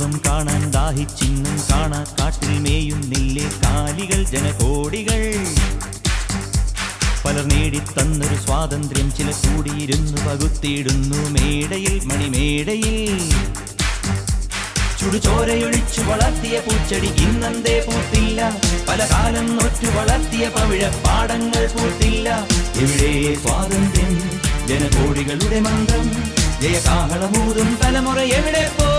ദാഹിച്ചിന്നും കാണാ കാട്ടിൽ മേയുന്നില്ലേ കാലികൾ ജനകോടികൾ. പലർ നേടിത്തന്നൊരു സ്വാതന്ത്ര്യം ചില കൂടിയിരുന്നു പകുത്തിയിടുന്നു മേടയിൽ മണിമേടയിൽ. ചുടുചോരയൊഴിച്ചു വളർത്തിയ പൂച്ചെടി ഇന്നന്തേ പൂത്തില്ല. പല കാലം നോറ്റു വളർത്തിയ പവിഴ പാടങ്ങൾ പൂത്തില്ല. ഇവിടെ സ്വാതന്ത്ര്യം? ജനകോടികളുടെ മന്ത്രം. ജയകാഹളമൂതും തലമുറ എവിടെ പോ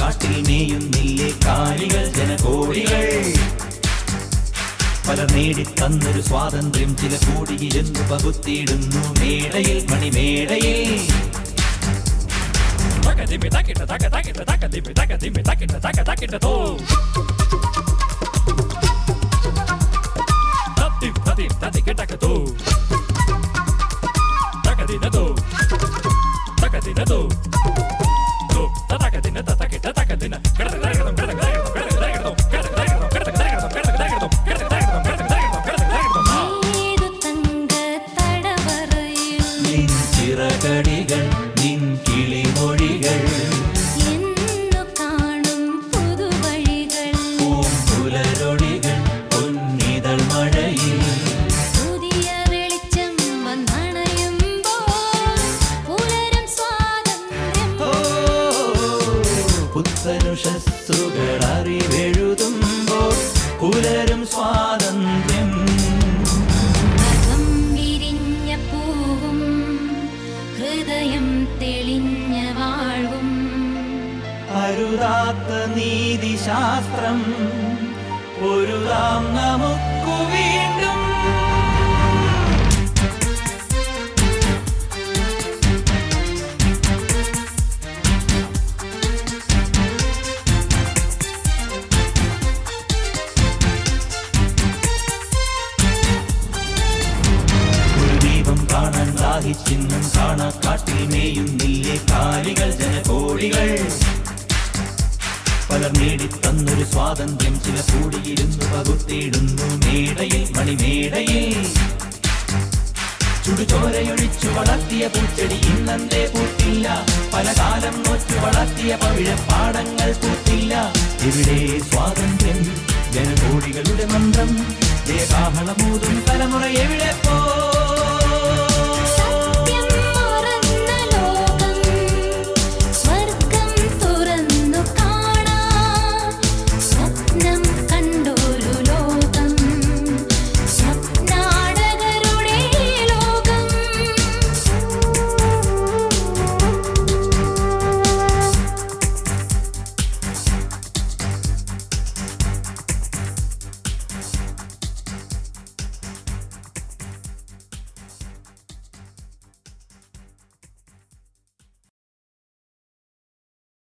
കാട്ടിൽ മേയുന്നില്ലേ കാലികൾ ജനകോടികൾ? പല നേടി തന്നൊരു സ്വാതന്ത്ര്യം ചില കൂടിയിരുന്ന് പകുത്തിയിടുന്നു മേടയിൽ മണിമേടയിൽ തക്കതിമി തക്കിട്ട തക്ക തക്കിട്ട തക്കതിമി തക്കതിമി തക്കിട്ട തക്ക തക്കിട്ട തോ. cadena. പുത്തനുഷസ്സുകൾ അറിവെഴുതുമ്പോൾ പുലരും സ്വാതന്ത്ര്യം. വിരിഞ്ഞ പൂവും ഹൃദയം തെളിഞ്ഞ അരുതാത്ത നീതിശാസ്ത്രം പൊരുതാം നമുക്കു ദാഹിച്ചിന്നും കാണാ കാട്ടിൽ മേയുന്നില്ലേ കാലികൾ ജനകോടികൾ. പലർ നേടിത്തന്നൊരു സ്വാതന്ത്ര്യം ചില കൂടിയിരുന്നു പകുത്തിയിടുന്നു മേടയിൽ മണിമേടയിൽ. ചുടുചോരയൊഴിച്ചു വളർത്തിയ പൂച്ചെടി ഇന്നന്തേ പൂത്തില്ല. പല കാലം നോറ്റു വളർത്തിയ പവിഴ പാടങ്ങൾ പൂത്തില്ല. ഇവിടെ സ്വാതന്ത്ര്യം? ജനകോടികളുടെ മന്ത്രം. ജയകാഹളമൂതും തലമുറ എവിടെ